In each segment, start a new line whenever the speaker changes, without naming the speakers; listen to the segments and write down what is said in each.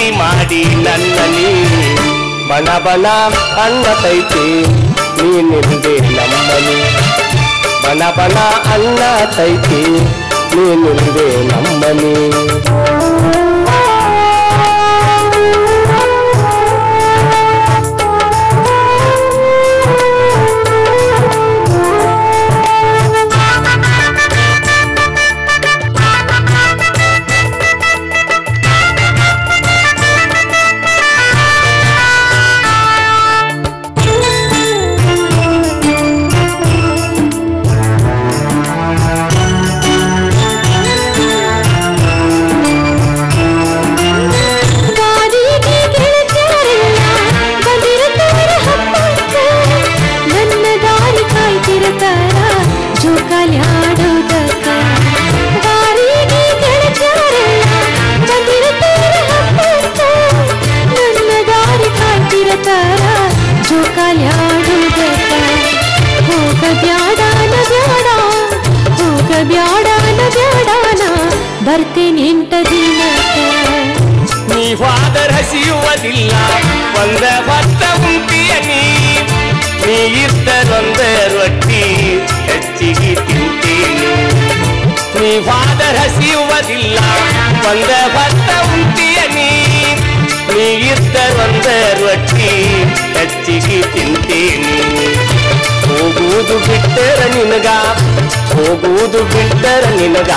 ಒಂಟಿ ಮಾಡಿ ನನ್ನ ನೀ ಬಣ ಬಣ ಅನ್ನತೈತಿ ನೀನಿಂದೆ ನಮ್ಮನಿ ಬಣ ಬಣ ಅನ್ನತೈತಿ ನೀನಿಂದೆ ನಮ್ಮನಿ ನೀ ಫಾದರ್ ಹಸಿಯುವುದಿಲ್ಲ ಒಂದ ಭತ್ತ ಉಂಟಿಯ ನೀ ನೀ ಇದ್ದರೊಂದ ರೊಟ್ಟಿ ಹೆಚ್ಚಿಗೆ ತಿಂತೀನಿ ನೀ ಫಾದರ್ ಹಸಿಯುವುದಿಲ್ಲ ಒಂದ ಭತ್ತ ಉಂಟಿಯ ನೀ ನೀ ಇದ್ದರೊಂದ ರೊಟ್ಟಿ ಹೆಚ್ಚಿಗೆ ತಿಂತೀನಿ ಹೋಗುವುದು ಬಿಟ್ಟರ ನಿನಗ ಹೋಗುವುದು ಬಿಟ್ಟರ ನಿನಗ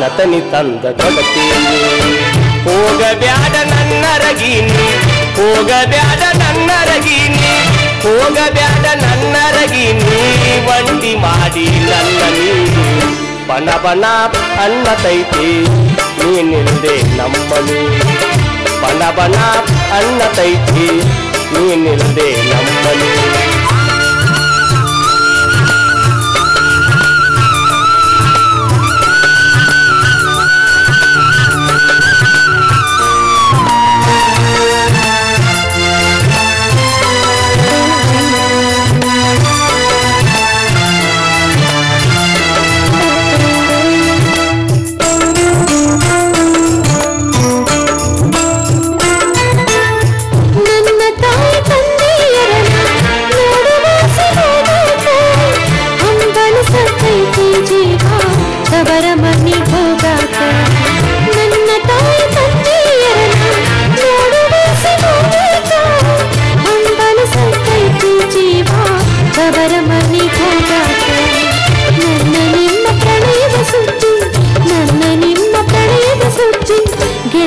ನತನಿ ತಂದ ಕೊಡತೀನಿ ಹೋಗಬ್ಯಾಡ ನನ್ನ ರಗಿನಿ ಹೋಗಬ್ಯಾಡ ನನ್ನ ರಗಿನಿ ಹೋಗಬ್ಯಾಡ ನನ್ನ ರಗಿನಿ ಒಂಟಿ ಮಾಡಿ ನನ್ನ ನೀನು. ಬಣ ಬಣ ಅನ್ನತೈತಿ. ನೀನಿಲ್ಲದೆ ನಮ್ಮನು ಬಣ ಬಣ ಅನ್ನತೈತಿ. ನೀನಿಲ್ಲದೆ ನಮ್ಮನಿ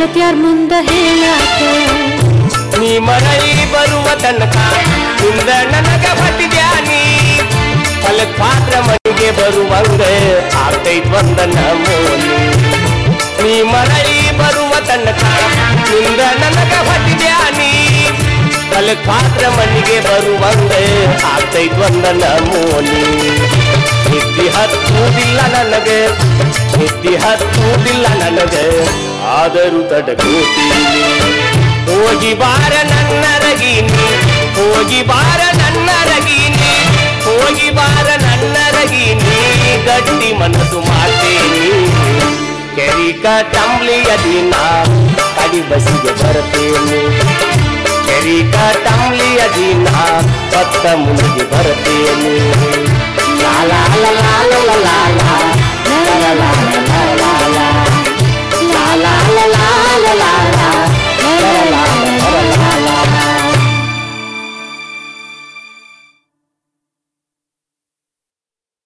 ಗೆಳತಿಯಾರ ಮುಂದ ಹೇಳಾಕ.
ನೀ ಮರಳಿ ಬರುವ ತನಕ ಮುಂದ ನನಗ ಹೊಟ್ಟಿದ್ಯಾನಿ ಫಲಕ್ ಪಾತ್ರ ಮನೆಗೆ ಬರುವಂಗ ಆಗ್ತೈತ್ ಬಂದ ನಮೋನು ನೀ ಮರಳಿ ಬರುವ ತನಕ ಮುಂದ ನನಗ ಹೊಟ್ಟಿದ್ಯಾನಿ ಫಲಕ್ ಪಾತ್ರ ಮನೆಗೆ ಬರುವಂಗ ಆಗ್ತೈತ್ ಬಂದ ನಮೋನಿ ನಿದ್ದಿ ಹತ್ತುವುದಿಲ್ಲ ನನಗೆ, ನಿದ್ದಿ ಹತ್ತುವುದಿಲ್ಲ ನನಗೆ. ಆದರೂ ತಡಕೋತೀನಿ ಹೋಗಿ ಬಾರ ನನ್ನ ರಗಿನಿ ಹೋಗಿ ಬಾರ ನನ್ನ ರಗಿನಿ ಹೋಗಿ ಬಾರ ನನ್ನ ರಗಿನಿ ಗಟ್ಟಿ ಮನಸ್ಸು ಮಾಡ್ತೇನಿ ಕೆರಿಕ ಟಂಬ್ಲಿಯ ದಿನ ಕಡಿ ಬಸಿಗೆ ಬರ್ತೇನೆ ಕೆರಿಕ ಟಂಬ್ಲಿಯ ದಿನ ಭತ್ತ ಮುನಿಗೆ ಬರ್ತೇನೆ ಲಾ ಲಾ ಲಾ ಲಾ ಲಾ ಲಾ ಲಾ